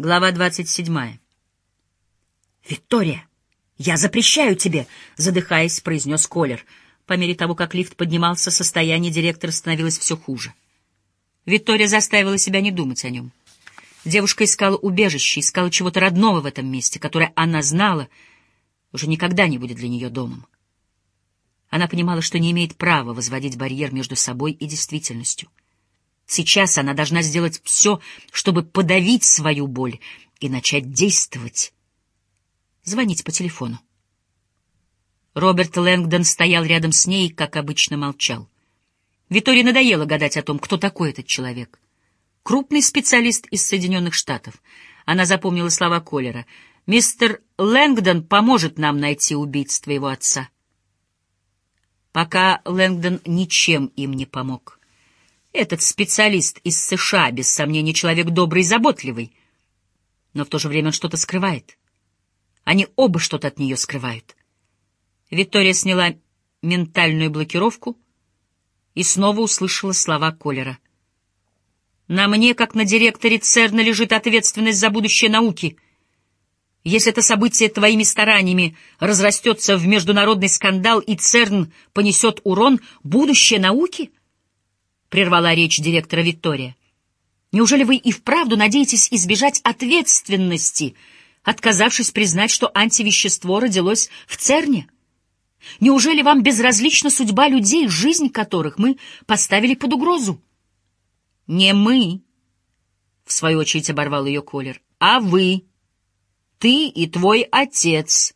Глава двадцать седьмая. «Виктория, я запрещаю тебе!» — задыхаясь, произнес Колер. По мере того, как лифт поднимался, состояние директора становилось все хуже. Виктория заставила себя не думать о нем. Девушка искала убежище, искала чего-то родного в этом месте, которое она знала, уже никогда не будет для нее домом. Она понимала, что не имеет права возводить барьер между собой и действительностью. Сейчас она должна сделать все, чтобы подавить свою боль и начать действовать. Звонить по телефону. Роберт Лэнгдон стоял рядом с ней как обычно, молчал. Витории надоело гадать о том, кто такой этот человек. Крупный специалист из Соединенных Штатов. Она запомнила слова Коллера. «Мистер Лэнгдон поможет нам найти убийц твоего отца». Пока Лэнгдон ничем им не помог. Этот специалист из США, без сомнения, человек добрый и заботливый. Но в то же время что-то скрывает. Они оба что-то от нее скрывают. Виктория сняла ментальную блокировку и снова услышала слова Колера. «На мне, как на директоре ЦЕРНа, лежит ответственность за будущее науки. Если это событие твоими стараниями разрастется в международный скандал и ЦЕРН понесет урон, будущее науки —— прервала речь директора Виктория. «Неужели вы и вправду надеетесь избежать ответственности, отказавшись признать, что антивещество родилось в ЦЕРНе? Неужели вам безразлична судьба людей, жизнь которых мы поставили под угрозу?» «Не мы», — в свою очередь оборвал ее Колер, — «а вы. Ты и твой отец».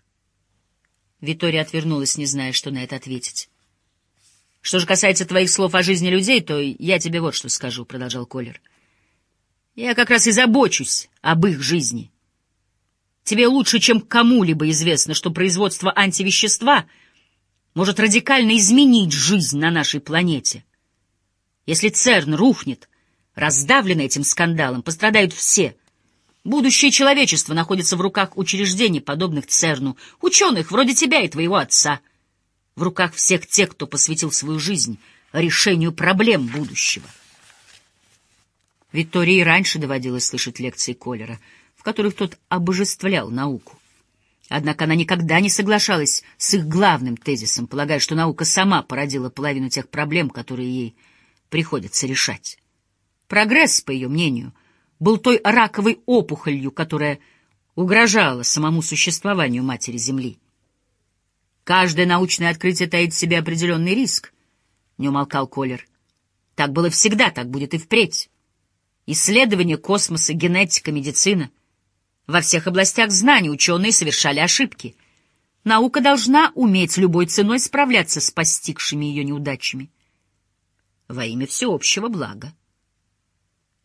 Витория отвернулась, не зная, что на это ответить. Что же касается твоих слов о жизни людей, то я тебе вот что скажу, — продолжал Колер. Я как раз и забочусь об их жизни. Тебе лучше, чем кому-либо известно, что производство антивещества может радикально изменить жизнь на нашей планете. Если ЦЕРН рухнет, раздавленный этим скандалом, пострадают все. Будущее человечества находится в руках учреждений, подобных ЦЕРНу, ученых вроде тебя и твоего отца — в руках всех тех, кто посвятил свою жизнь решению проблем будущего. Виктории раньше доводилось слышать лекции Колера, в которых тот обожествлял науку. Однако она никогда не соглашалась с их главным тезисом, полагая, что наука сама породила половину тех проблем, которые ей приходится решать. Прогресс, по ее мнению, был той раковой опухолью, которая угрожала самому существованию Матери Земли. Каждое научное открытие таит в себе определенный риск, — не умолкал Колер. Так было всегда, так будет и впредь. Исследования космоса, генетика, медицина. Во всех областях знаний ученые совершали ошибки. Наука должна уметь любой ценой справляться с постигшими ее неудачами. Во имя всеобщего блага.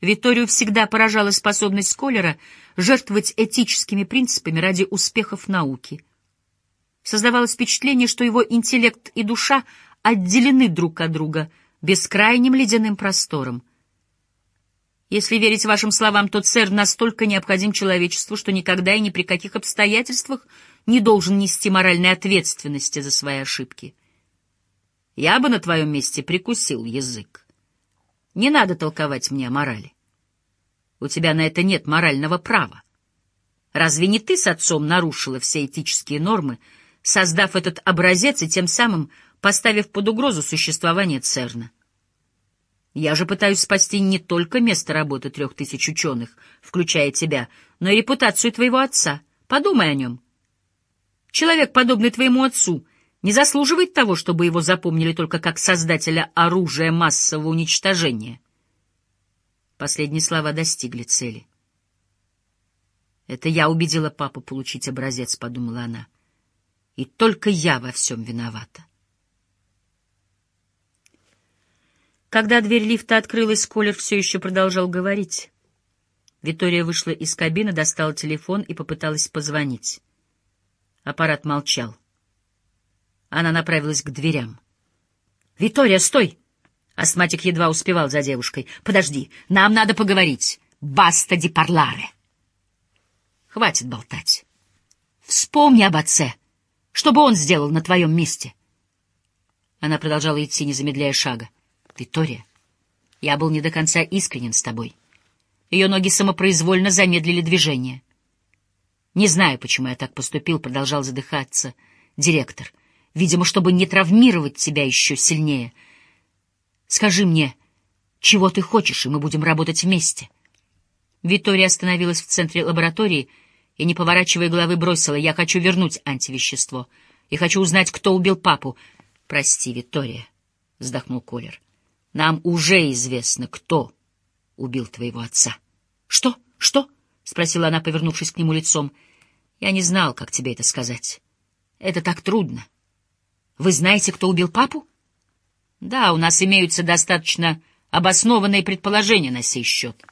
Виторию всегда поражала способность Колера жертвовать этическими принципами ради успехов науки — Создавалось впечатление, что его интеллект и душа отделены друг от друга бескрайним ледяным простором. Если верить вашим словам, то ЦЕР настолько необходим человечеству, что никогда и ни при каких обстоятельствах не должен нести моральной ответственности за свои ошибки. Я бы на твоем месте прикусил язык. Не надо толковать мне о морали. У тебя на это нет морального права. Разве не ты с отцом нарушила все этические нормы, создав этот образец и тем самым поставив под угрозу существование ЦЕРНа. Я же пытаюсь спасти не только место работы трех тысяч ученых, включая тебя, но и репутацию твоего отца. Подумай о нем. Человек, подобный твоему отцу, не заслуживает того, чтобы его запомнили только как создателя оружия массового уничтожения. Последние слова достигли цели. «Это я убедила папу получить образец», — подумала она и только я во всем виновата. Когда дверь лифта открылась, Колер все еще продолжал говорить. Витория вышла из кабины, достала телефон и попыталась позвонить. Аппарат молчал. Она направилась к дверям. «Витория, стой!» Астматик едва успевал за девушкой. «Подожди, нам надо поговорить. Баста ди парларе!» «Хватит болтать. Вспомни об отце!» Что бы он сделал на твоем месте? Она продолжала идти, не замедляя шага. Виктория, я был не до конца искренен с тобой. Ее ноги самопроизвольно замедлили движение. «Не знаю, почему я так поступил», — продолжал задыхаться директор. «Видимо, чтобы не травмировать тебя еще сильнее. Скажи мне, чего ты хочешь, и мы будем работать вместе». Виктория остановилась в центре лаборатории и, не поворачивая головы, бросила, «Я хочу вернуть антивещество и хочу узнать, кто убил папу». «Прости, Виктория», — вздохнул Колер. «Нам уже известно, кто убил твоего отца». «Что? Что?» — спросила она, повернувшись к нему лицом. «Я не знал, как тебе это сказать. Это так трудно. Вы знаете, кто убил папу?» «Да, у нас имеются достаточно обоснованные предположения на сей счет».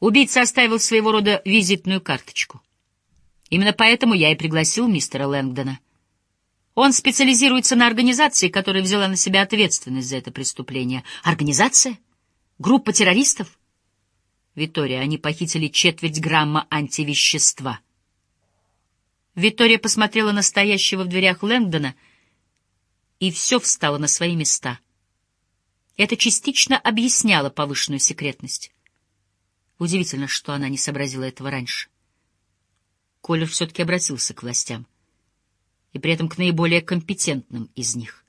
Убийца оставил своего рода визитную карточку. Именно поэтому я и пригласил мистера Лэнгдона. Он специализируется на организации, которая взяла на себя ответственность за это преступление. Организация? Группа террористов? Витория, они похитили четверть грамма антивещества. Витория посмотрела на стоящего в дверях Лэнгдона, и все встало на свои места. Это частично объясняло повышенную секретность. Удивительно, что она не сообразила этого раньше. Колер все-таки обратился к властям, и при этом к наиболее компетентным из них.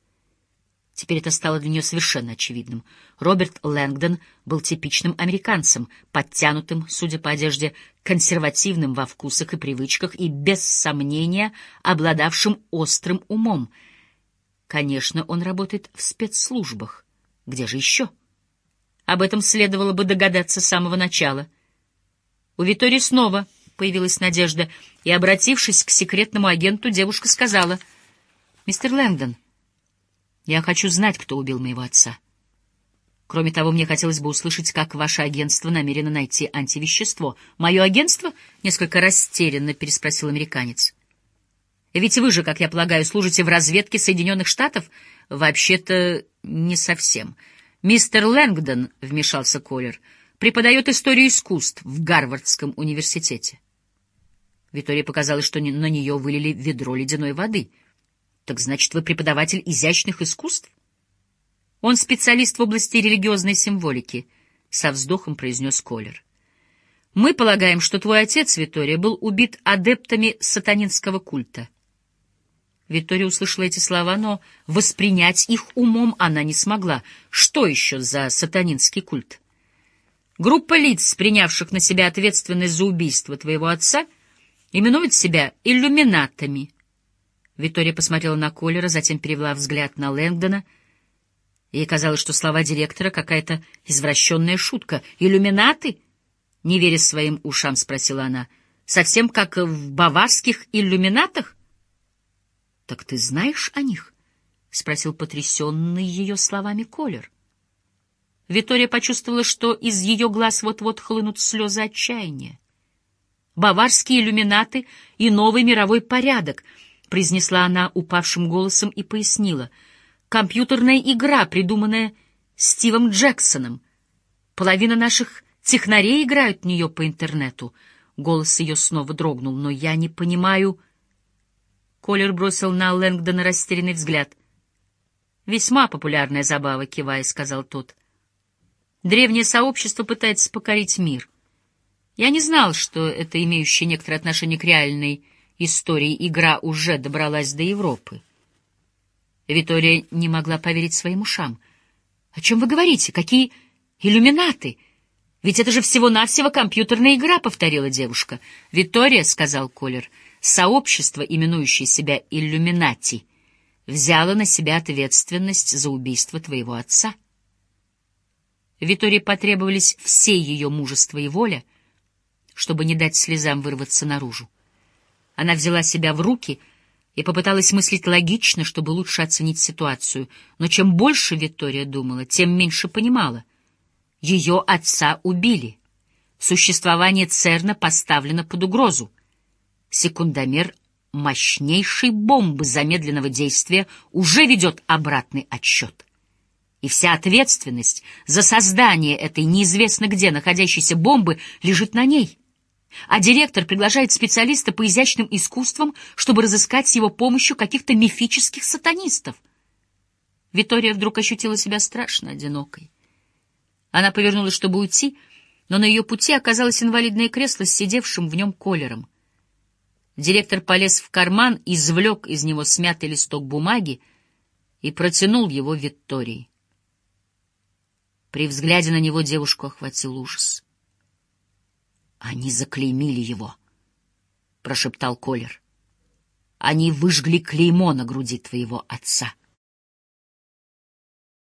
Теперь это стало для нее совершенно очевидным. Роберт Лэнгдон был типичным американцем, подтянутым, судя по одежде, консервативным во вкусах и привычках и, без сомнения, обладавшим острым умом. Конечно, он работает в спецслужбах. Где же еще? Об этом следовало бы догадаться с самого начала. У Витории снова появилась надежда, и, обратившись к секретному агенту, девушка сказала, «Мистер Лэнгдон, — я хочу знать, кто убил моего отца. Кроме того, мне хотелось бы услышать, как ваше агентство намерено найти антивещество. Мое агентство? Несколько растерянно переспросил американец. Ведь вы же, как я полагаю, служите в разведке Соединенных Штатов? Вообще-то не совсем. Мистер Лэнгдон, — вмешался Колер, — преподает историю искусств в Гарвардском университете. Виктории показалось, что на нее вылили ведро ледяной воды — так значит, вы преподаватель изящных искусств? Он специалист в области религиозной символики, со вздохом произнес Колер. Мы полагаем, что твой отец, Витория, был убит адептами сатанинского культа. Виктория услышала эти слова, но воспринять их умом она не смогла. Что еще за сатанинский культ? Группа лиц, принявших на себя ответственность за убийство твоего отца, именует себя иллюминатами — Виктория посмотрела на Коллера, затем перевела взгляд на Лэнгдона. Ей казалось, что слова директора — какая-то извращенная шутка. «Иллюминаты?» — не веря своим ушам, спросила она. «Совсем как в баварских иллюминатах?» «Так ты знаешь о них?» — спросил потрясенный ее словами Коллер. Виктория почувствовала, что из ее глаз вот-вот хлынут слезы отчаяния. Баварские иллюминаты и новый мировой порядок —— произнесла она упавшим голосом и пояснила. «Компьютерная игра, придуманная Стивом Джексоном. Половина наших технарей играют в нее по интернету». Голос ее снова дрогнул. «Но я не понимаю...» Колер бросил на Лэнгдона растерянный взгляд. «Весьма популярная забава», — кивая, — сказал тот. «Древнее сообщество пытается покорить мир. Я не знал, что это имеющее некоторое отношение к реальной истории игра уже добралась до Европы. Витория не могла поверить своим ушам. «О чем вы говорите? Какие иллюминаты? Ведь это же всего-навсего компьютерная игра», — повторила девушка. «Витория», — сказал Колер, — «сообщество, именующее себя иллюминати, взяло на себя ответственность за убийство твоего отца». Витории потребовались все ее мужество и воля, чтобы не дать слезам вырваться наружу. Она взяла себя в руки и попыталась мыслить логично, чтобы лучше оценить ситуацию. Но чем больше Виктория думала, тем меньше понимала. Ее отца убили. Существование ЦЕРНа поставлено под угрозу. Секундомер мощнейшей бомбы замедленного действия уже ведет обратный отсчет. И вся ответственность за создание этой неизвестно где находящейся бомбы лежит на ней — а директор приглашает специалиста по изящным искусствам, чтобы разыскать с его помощью каких-то мифических сатанистов. Витория вдруг ощутила себя страшно одинокой. Она повернулась, чтобы уйти, но на ее пути оказалось инвалидное кресло с сидевшим в нем колером. Директор полез в карман, извлек из него смятый листок бумаги и протянул его Виктории. При взгляде на него девушку охватил ужас. «Они заклеймили его», — прошептал Колер. «Они выжгли клеймо на груди твоего отца».